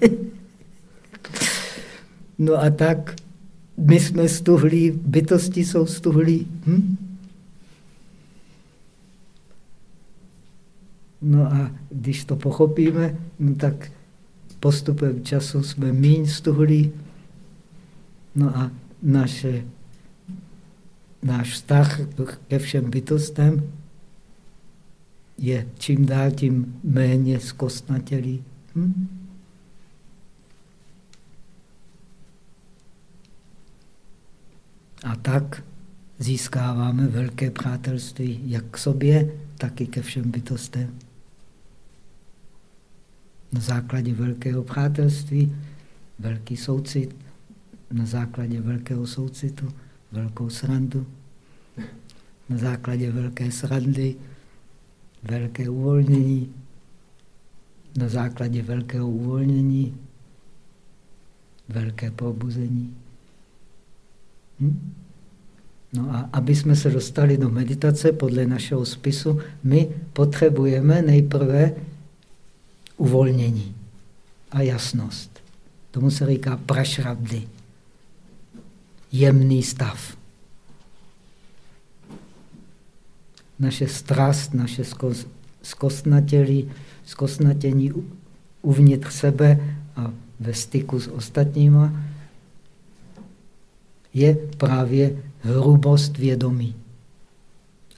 No a tak my jsme stuhlí, bytosti jsou stuhlí. Hm? No a když to pochopíme, no tak postupem času jsme míň stuhlí. No a naše, náš vztah ke všem bytostem je čím dál tím méně zkostnatělý. Hm? A tak získáváme velké přátelství jak k sobě, tak i ke všem bytostem. Na základě velkého přátelství velký soucit, na základě velkého soucitu velkou srandu, na základě velké srandy velké uvolnění, na základě velkého uvolnění velké probuzení. Hm? No a aby jsme se dostali do meditace podle našeho spisu, my potřebujeme nejprve uvolnění a jasnost. Tomu se říká prašrabdy. Jemný stav. Naše strast, naše zkostnatělí, zkostnatění uvnitř sebe a ve styku s ostatníma je právě hrubost vědomí.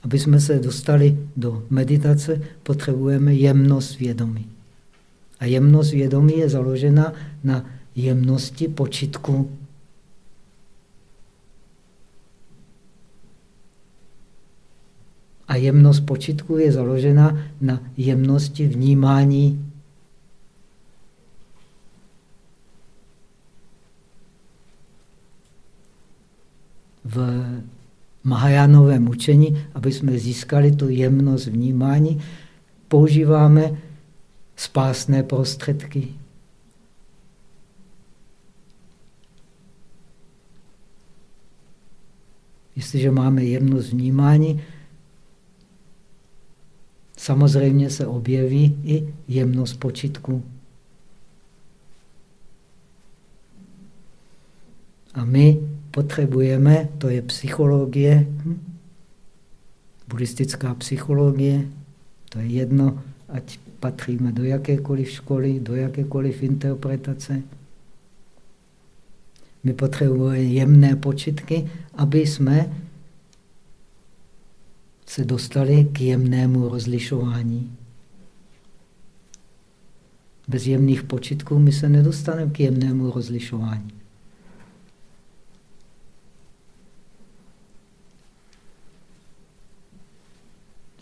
Aby jsme se dostali do meditace, potřebujeme jemnost vědomí. A jemnost vědomí je založena na jemnosti počitku. A jemnost počitku je založena na jemnosti vnímání v Mahajánovém učení, aby jsme získali tu jemnost vnímání, používáme spásné prostředky. Jestliže máme jemnost vnímání, samozřejmě se objeví i jemnost počitku. A my potřebujeme, to je psychologie, hm? buddhistická psychologie, to je jedno, ať patříme do jakékoliv školy, do jakékoliv interpretace. My potřebujeme jemné počitky, aby jsme se dostali k jemnému rozlišování. Bez jemných počitků my se nedostaneme k jemnému rozlišování.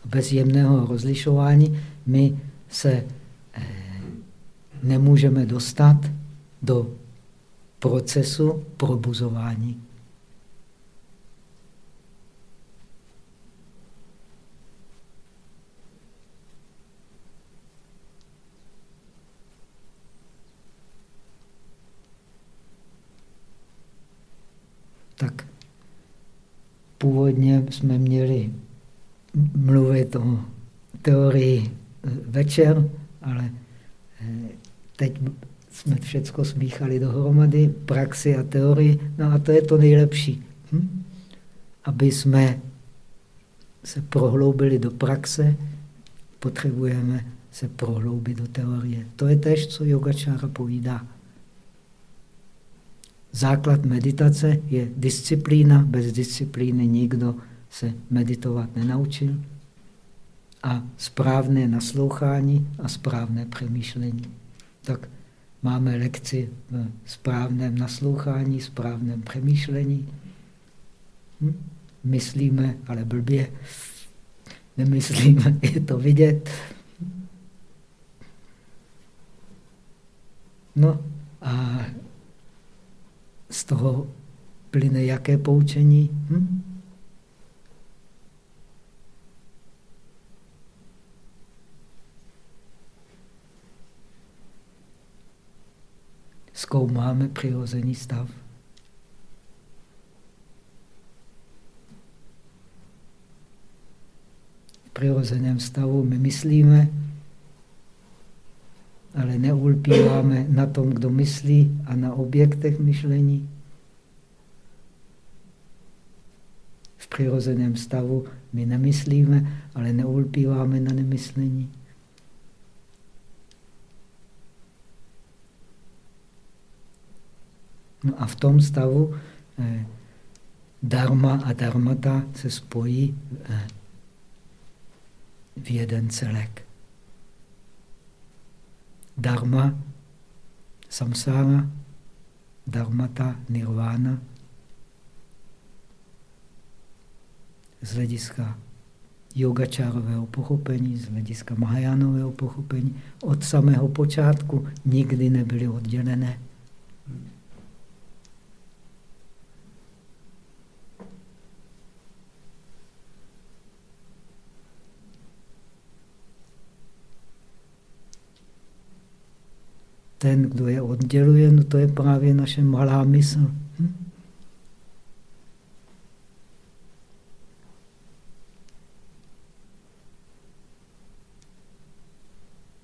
Bez jemného rozlišování my se eh, nemůžeme dostat do procesu probuzování. Tak původně jsme měli mluvit o teorii večer, ale eh, teď jsme všechno smíchali dohromady, praxi a teorii, no a to je to nejlepší. Hm? Aby jsme se prohloubili do praxe, potřebujeme se prohloubit do teorie. To je tež, co yogačára povídá. základ meditace je disciplína. Bez disciplíny nikdo se meditovat nenaučil. A správné naslouchání a správné přemýšlení. Tak máme lekci v správném naslouchání, správném přemýšlení. Hm? Myslíme, ale blbě. Nemyslíme, je to vidět. No a z toho plyne jaké poučení? Hm? Zkoumáme přirozený stav. V přirozeném stavu my myslíme, ale neulpíváme na tom, kdo myslí a na objektech myšlení. V přirozeném stavu my nemyslíme, ale neulpíváme na nemyslení. No a v tom stavu eh, dharma a dharmata se spojí eh, v jeden celek. Dharma, samsára, dharmata, nirvana. Z hlediska yogačárového pochopení, z hlediska Mahajánového pochopení, od samého počátku nikdy nebyly oddělené. Ten, kdo je odděluje, no to je právě naše malá mysl. Hm?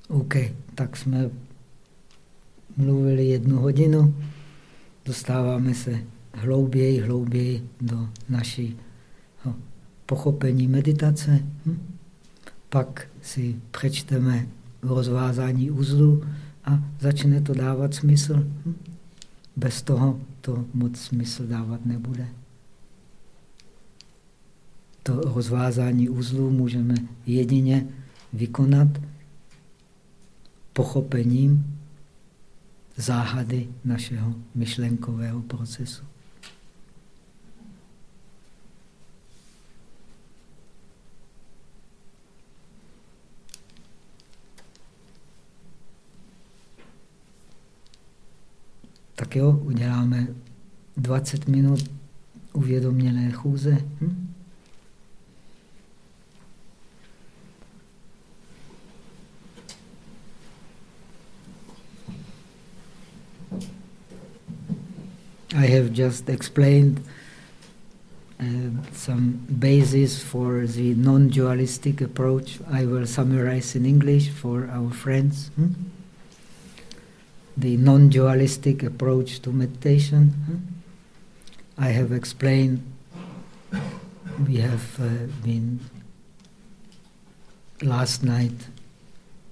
OK, tak jsme mluvili jednu hodinu, dostáváme se hlouběji, hlouběji do naší pochopení meditace. Hm? Pak si přečteme rozvázání uzlu, a začne to dávat smysl. Hm? Bez toho to moc smysl dávat nebude. To rozvázání uzlů můžeme jedině vykonat pochopením záhady našeho myšlenkového procesu. Tak jo, uděláme 20 minut uvědoměné chůze. Hm? I have just explained uh, some basis for the non-dualistic approach. I will summarize in English for our friends. Hm? The non-dualistic approach to meditation. I have explained, we have uh, been last night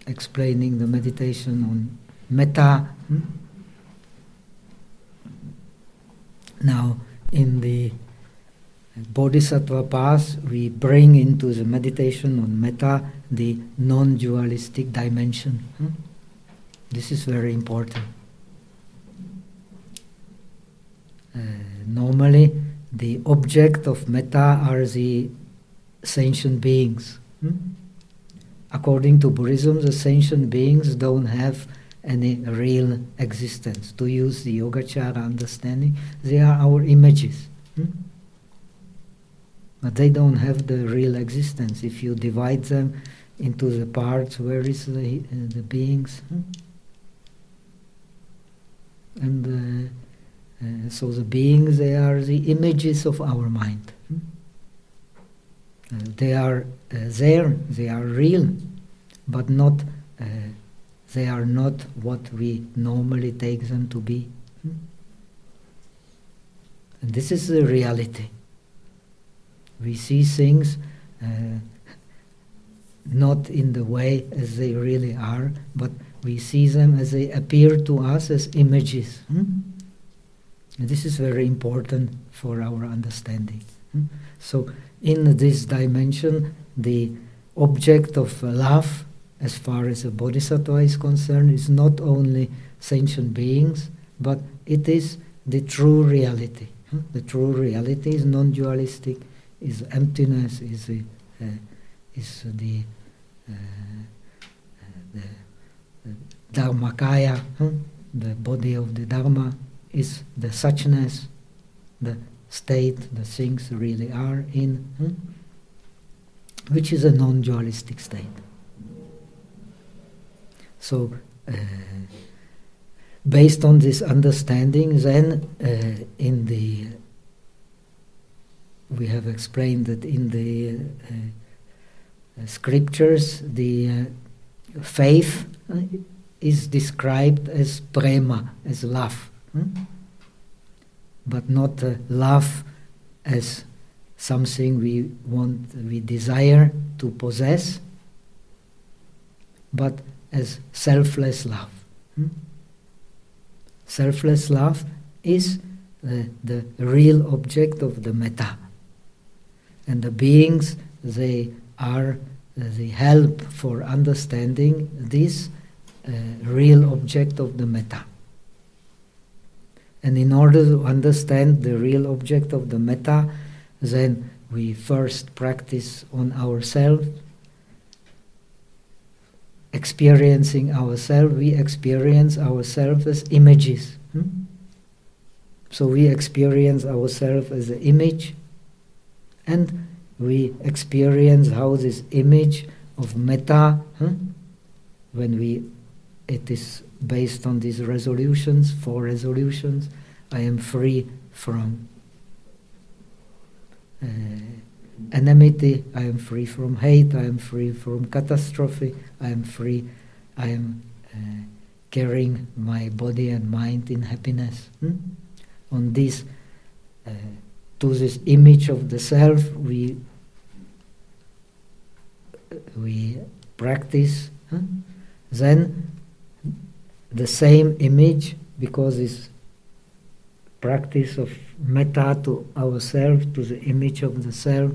explaining the meditation on metta. Now, in the Bodhisattva path, we bring into the meditation on metta the non-dualistic dimension. This is very important. Uh, normally, the object of metta are the sentient beings. Hmm? According to Buddhism, the sentient beings don't have any real existence. To use the Yogacara understanding, they are our images. Hmm? But they don't have the real existence. If you divide them into the parts, where is the, uh, the beings? Hmm? And uh, uh, so the beings, they are the images of our mind. Hmm? Uh, they are there, they are real, but not, they are not what we normally take them to be. Hmm? And this is the reality. We see things uh, not in the way as they really are, but we see them as they appear to us as images. Hmm? This is very important for our understanding. Hmm? So, in this dimension, the object of love, as far as a bodhisattva is concerned, is not only sentient beings, but it is the true reality. Hmm? The true reality is non dualistic, is emptiness, is, the, uh, is the, uh, the, the Dharmakaya, hmm? the body of the Dharma, is the suchness, the state the things really are in, hmm? which is a non dualistic state. So, uh, based on this understanding, then uh, in the we have explained that in the uh, uh scriptures the uh, faith uh, is described as prema, as love. Hmm? But not uh, love as something we want, we desire to possess, but as selfless love. Hmm? Selfless love is uh, the real object of the metta. And the beings, they are the help for understanding this uh, real object of the metta. And in order to understand the real object of the metta, then we first practice on ourselves, experiencing ourselves, we experience ourselves as images. Hmm? So we experience ourselves as an image, and we experience how this image of metta, hmm? when we it is based on these resolutions, four resolutions. I am free from uh, enmity, I am free from hate, I am free from catastrophe, I am free, I am uh, carrying my body and mind in happiness. Hmm? On this, uh, to this image of the self, we we practice. Huh? Then the same image because this practice of metta to ourselves, to the image of the self,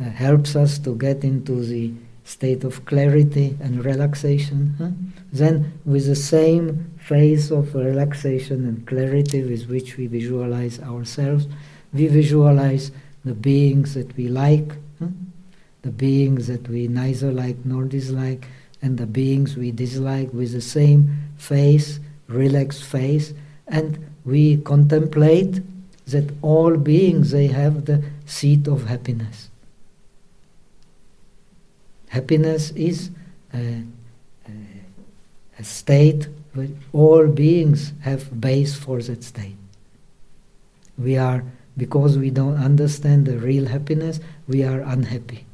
uh, helps us to get into the state of clarity and relaxation. Huh? Then, with the same phase of relaxation and clarity with which we visualize ourselves, we visualize the beings that we like, huh? the beings that we neither like nor dislike, and the beings we dislike with the same face, relaxed face, and we contemplate that all beings they have the seat of happiness. Happiness is a, a, a state where all beings have base for that state. We are because we don't understand the real happiness, we are unhappy.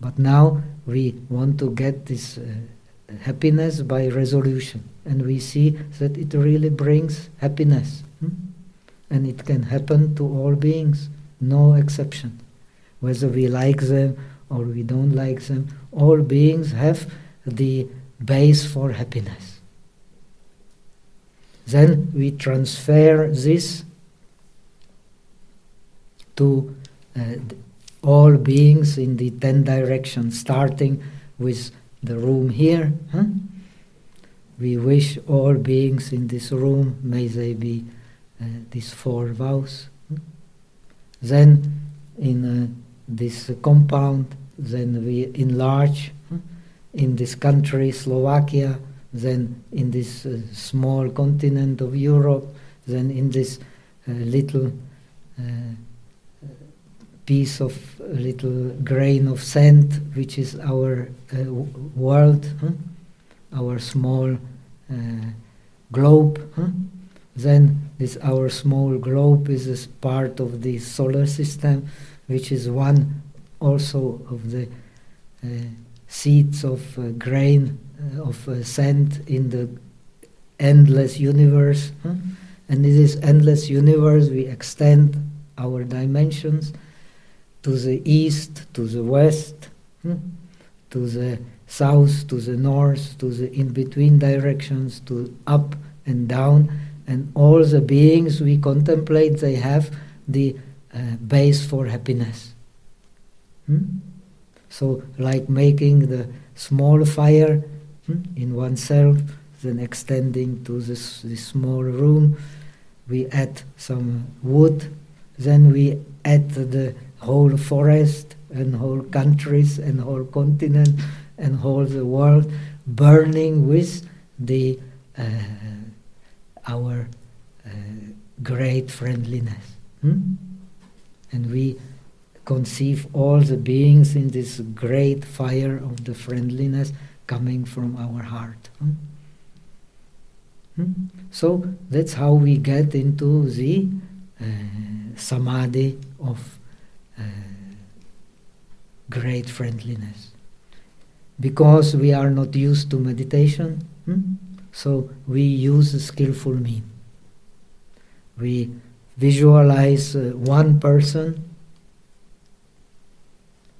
But now we want to get this uh, happiness by resolution. And we see that it really brings happiness. Hmm? And it can happen to all beings, no exception. Whether we like them or we don't like them, all beings have the base for happiness. Then we transfer this to uh, all beings in the ten directions, starting with the room here. Huh? We wish all beings in this room, may they be uh, these four vows. Then in uh, this compound, then we enlarge in this country, Slovakia, then in this uh, small continent of Europe, then in this uh, little uh, piece of little grain of sand, which is our uh, world, our small uh, globe. Then this our small globe is a part of the solar system, which is one also of the uh, seeds of uh, grain uh, of uh, sand in the endless universe. And in this endless universe, we extend our dimensions to the east, to the west, hmm? to the south, to the north, to the in between directions, to up and down, And all the beings we contemplate, they have the uh, base for happiness. Hmm? So, like making the small fire hmm, in oneself, then extending to this, this small room, we add some wood, then we add the whole forest and whole countries and whole continent and whole the world burning with the uh, our uh, great friendliness. Hmm? And we conceive all the beings in this great fire of the friendliness coming from our heart. Hmm? Hmm? So that's how we get into the uh, samadhi of uh, great friendliness. Because we are not used to meditation, hmm? so we use a skillful mean. We visualize uh, one person,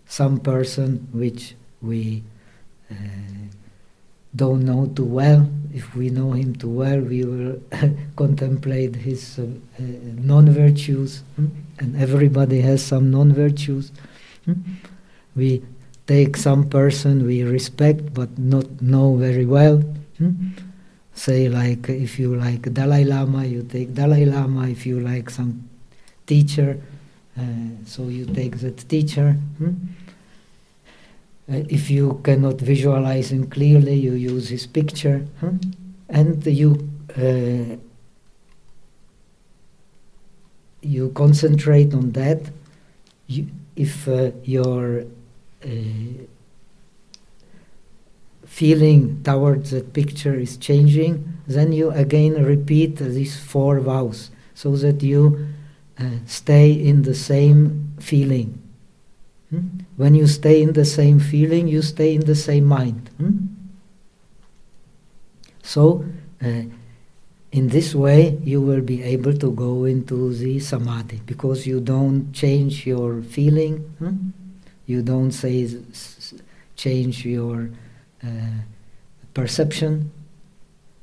some person which we uh, don't know too well. If we know him too well, we will contemplate his uh, uh, non-virtues, hmm? And everybody has some non-virtues. Hmm? We take some person we respect but not know very well. Hmm? Say like if you like Dalai Lama, you take Dalai Lama. If you like some teacher, uh, so you take that teacher. Hmm? Uh, if you cannot visualize him clearly, you use his picture, hmm? and you uh, you concentrate on that. You, if uh, your uh, feeling towards that picture is changing, then you again repeat these four vows so that you uh, stay in the same feeling. Hmm? When you stay in the same feeling, you stay in the same mind. Hmm? So, uh, in this way, you will be able to go into the samadhi because you don't change your feeling, hmm? you don't say change your uh, perception.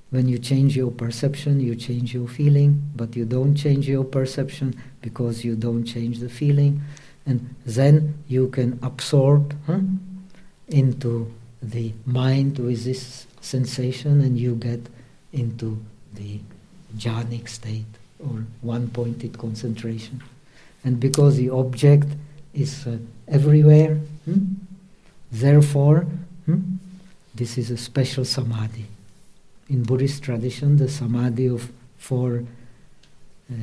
When you change your perception, you change your feeling, but you don't change your perception because you don't change the feeling. And then you can absorb huh, into the mind with this sensation and you get into the jhanic state or one-pointed concentration. And because the object is uh, everywhere, hmm, therefore, hmm, this is a special samadhi. In Buddhist tradition, the samadhi of four uh,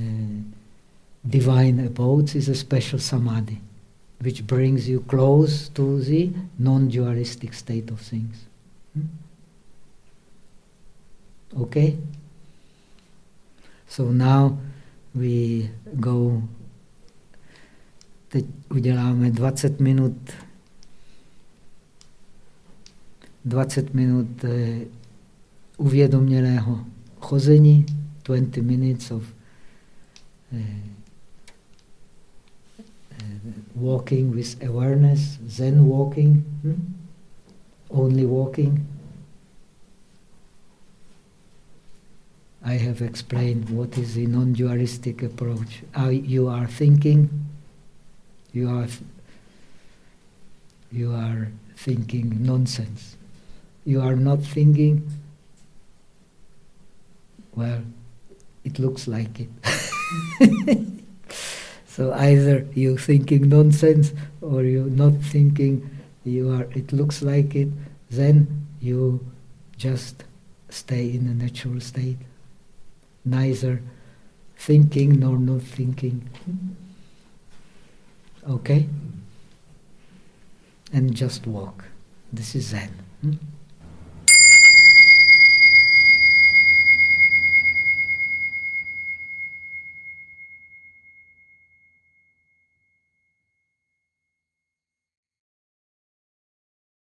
divine abodes is a special samadhi, which brings you close to the non-dualistic state of things. Hmm? Okay? So now we go, teď uděláme 20 minut 20 minut eh, uvědoměného chození, 20 minutes of eh, walking with awareness, Zen walking, hmm? only walking. I have explained what is the non-dualistic approach. You are thinking, you are you are thinking nonsense. You are not thinking, well, it looks like it. so either you're thinking nonsense or you're not thinking you are it looks like it, then you just stay in a natural state neither thinking nor not thinking. Okay? And just walk. This is Zen. Hmm?